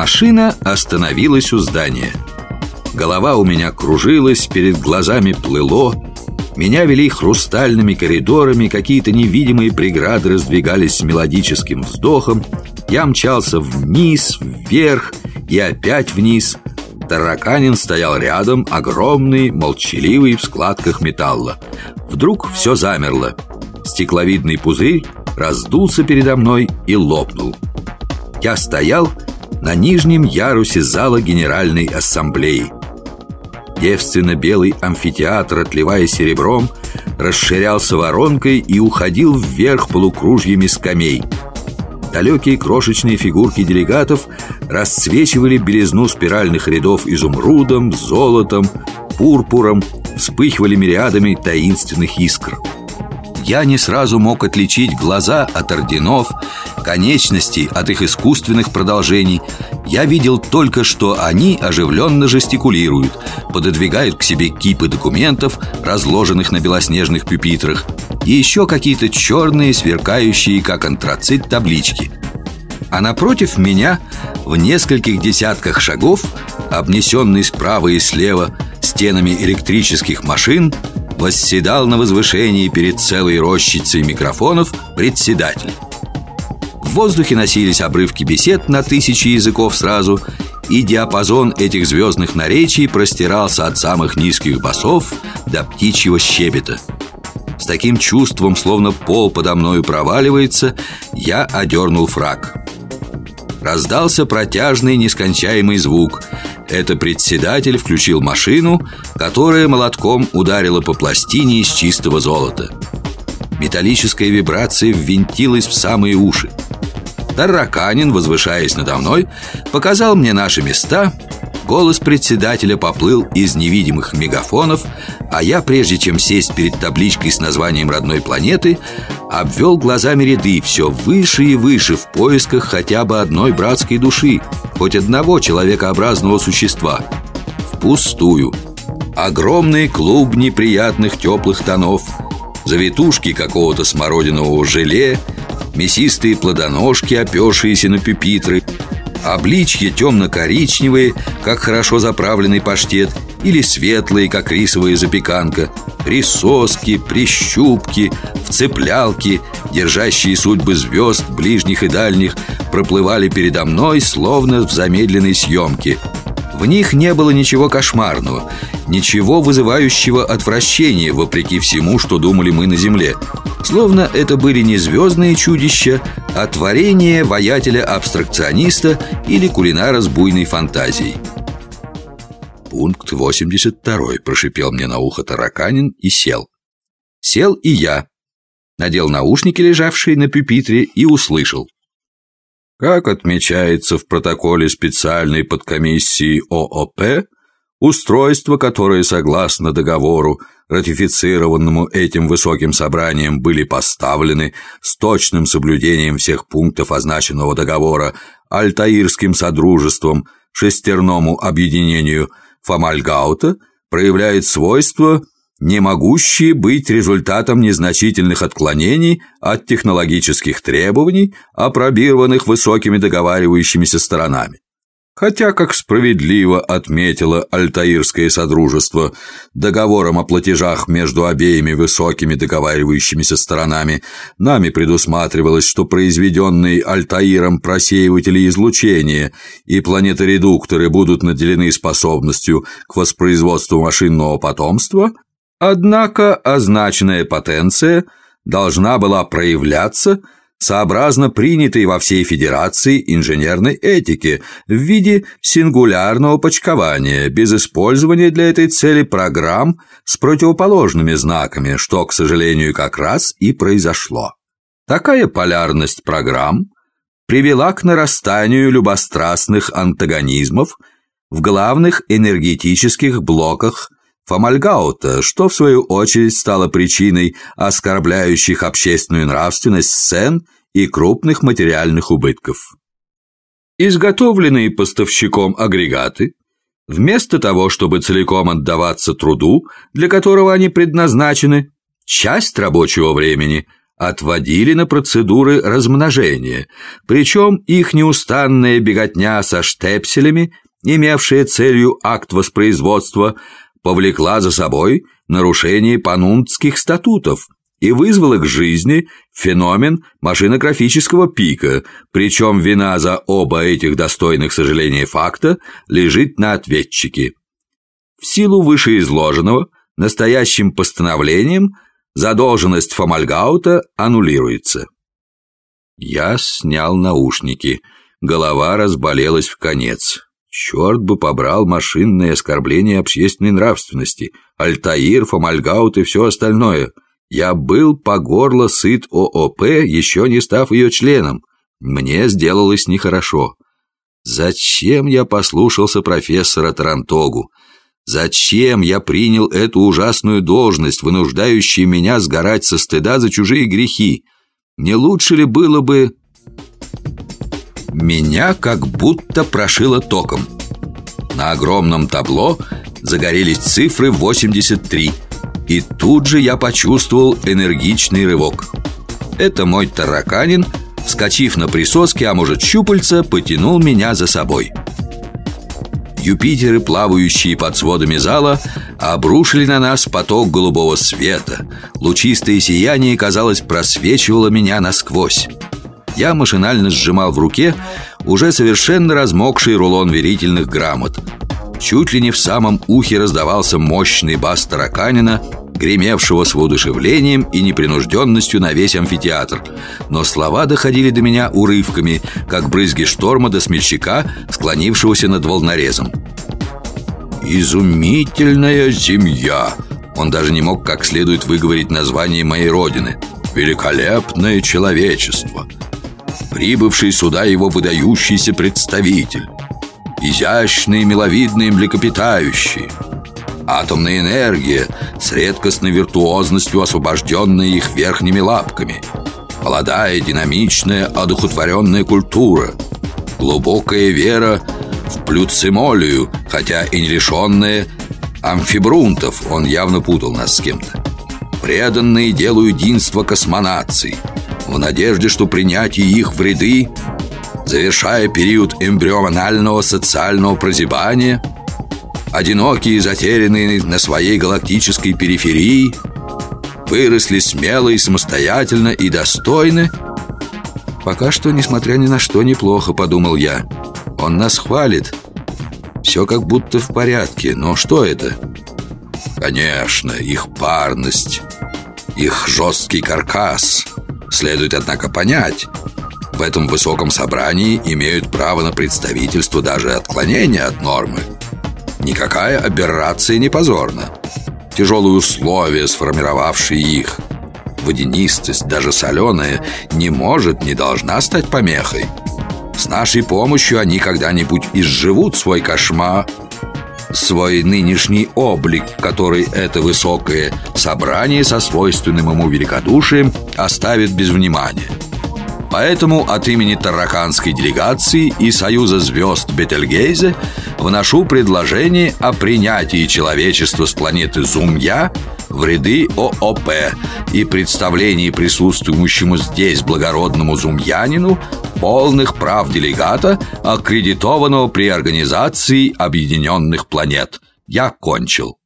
Машина остановилась у здания. Голова у меня кружилась, перед глазами плыло. Меня вели хрустальными коридорами Какие-то невидимые преграды раздвигались с мелодическим вздохом. Я мчался вниз, вверх и опять вниз. Тараканин стоял рядом, огромный, молчаливый, в складках металла. Вдруг все замерло. Стекловидный пузырь раздулся передо мной и лопнул. Я стоял на нижнем ярусе зала Генеральной Ассамблеи Девственно-белый амфитеатр, отливая серебром, расширялся воронкой и уходил вверх полукружьями скамей. Далекие крошечные фигурки делегатов расцвечивали белизну спиральных рядов изумрудом, золотом, пурпуром, вспыхивали мириадами таинственных искр. Я не сразу мог отличить глаза от орденов, конечности от их искусственных продолжений. Я видел только, что они оживленно жестикулируют Пододвигают к себе кипы документов, разложенных на белоснежных пюпитрах И еще какие-то черные, сверкающие, как антрацит, таблички. А напротив меня, в нескольких десятках шагов Обнесенный справа и слева стенами электрических машин Восседал на возвышении перед целой рощицей микрофонов председатель. В воздухе носились обрывки бесед на тысячи языков сразу И диапазон этих звездных наречий простирался от самых низких басов до птичьего щебета. С таким чувством, словно пол подо мною проваливается, я одернул фраг. Раздался протяжный нескончаемый звук Это председатель включил машину, которая молотком ударила по пластине из чистого золота. Металлическая вибрация ввинтилась в самые уши. Тараканин, возвышаясь надо мной, показал мне наши места. Голос председателя поплыл из невидимых мегафонов А я, прежде чем сесть перед табличкой с названием родной планеты Обвел глазами ряды все выше и выше В поисках хотя бы одной братской души Хоть одного человекообразного существа. Впустую. Огромный клуб неприятных теплых тонов. Завитушки какого-то смородинового желе. Мясистые плодоножки, опершиеся на пюпитры, обличья темно-коричневые, как хорошо заправленный паштет, или светлые, как рисовая запеканка, присоски, прищупки, вцеплялки, держащие судьбы звезд, ближних и дальних, проплывали передо мной, словно в замедленной съемке. В них не было ничего кошмарного, ничего вызывающего отвращения, вопреки всему, что думали мы на Земле – Словно это были не звездные чудища, а творение воятеля-абстракциониста или кулинара с буйной фантазией. «Пункт 82 прошипел мне на ухо тараканин и сел. Сел и я. Надел наушники, лежавшие на пюпитре, и услышал. Как отмечается в протоколе специальной подкомиссии ООП, устройство, которое, согласно договору, ратифицированному этим высоким собранием, были поставлены с точным соблюдением всех пунктов означенного договора Альтаирским Содружеством, шестерному объединению Фомальгаута, проявляет свойства, не могущие быть результатом незначительных отклонений от технологических требований, опробированных высокими договаривающимися сторонами. Хотя, как справедливо отметило Альтаирское Содружество, договором о платежах между обеими высокими договаривающимися сторонами нами предусматривалось, что произведенные Альтаиром просеиватели излучения и планеторедукторы будут наделены способностью к воспроизводству машинного потомства, однако означенная потенция должна была проявляться – сообразно принятой во всей Федерации инженерной этики в виде сингулярного почкования без использования для этой цели программ с противоположными знаками, что, к сожалению, как раз и произошло. Такая полярность программ привела к нарастанию любострастных антагонизмов в главных энергетических блоках Фомальгаута, что в свою очередь стало причиной оскорбляющих общественную нравственность сцен и крупных материальных убытков. Изготовленные поставщиком агрегаты, вместо того, чтобы целиком отдаваться труду, для которого они предназначены, часть рабочего времени отводили на процедуры размножения, причем их неустанная беготня со штепселями, имевшая целью акт воспроизводства, повлекла за собой нарушение панунтских статутов и вызвала к жизни феномен машинографического пика, причем вина за оба этих достойных сожаления факта лежит на ответчике. В силу вышеизложенного, настоящим постановлением задолженность Фомальгаута аннулируется. Я снял наушники, голова разболелась в конец. Черт бы побрал машинное оскорбление общественной нравственности, Альтаир, Фомальгаут и все остальное. Я был по горло сыт ООП, еще не став ее членом. Мне сделалось нехорошо. Зачем я послушался профессора Тарантогу? Зачем я принял эту ужасную должность, вынуждающую меня сгорать со стыда за чужие грехи? Не лучше ли было бы... Меня как будто прошило током. На огромном табло загорелись цифры 83. И тут же я почувствовал энергичный рывок. Это мой тараканин, вскочив на присоске, а может щупальца, потянул меня за собой. Юпитеры, плавающие под сводами зала, обрушили на нас поток голубого света. Лучистое сияние, казалось, просвечивало меня насквозь. Я машинально сжимал в руке уже совершенно размокший рулон верительных грамот. Чуть ли не в самом ухе раздавался мощный бас тараканина, гремевшего с воодушевлением и непринужденностью на весь амфитеатр. Но слова доходили до меня урывками, как брызги шторма до смельчака, склонившегося над волнорезом. «Изумительная земля!» Он даже не мог как следует выговорить название моей родины. «Великолепное человечество!» Прибывший сюда его выдающийся представитель. Изящные, миловидные млекопитающие Атомная энергия с редкостной виртуозностью, освобожденная их верхними лапками. Молодая, динамичная, одухотворенная культура. Глубокая вера в плюцимолию, хотя и не лишенная амфибрунтов Он явно путал нас с кем-то. Преданные делу единства космонаций В надежде, что принятие их в ряды Завершая период эмбрионального социального прозябания – одинокие, затерянные на своей галактической периферии, выросли смело и самостоятельно и достойны. Пока что, несмотря ни на что, неплохо, подумал я. Он нас хвалит. Все как будто в порядке, но что это? Конечно, их парность, их жесткий каркас. Следует, однако, понять, в этом высоком собрании имеют право на представительство даже отклонения от нормы. Никакая аберрация не позорна. Тяжелые условия, сформировавшие их, водянистость, даже соленая, не может, не должна стать помехой. С нашей помощью они когда-нибудь изживут свой кошмар, свой нынешний облик, который это высокое собрание со свойственным ему великодушием оставит без внимания. Поэтому от имени тараканской делегации и Союза звезд Бетельгейзе вношу предложение о принятии человечества с планеты Зумья в ряды ООП и представлении присутствующему здесь благородному зумьянину полных прав делегата, аккредитованного при Организации Объединенных Планет. Я кончил.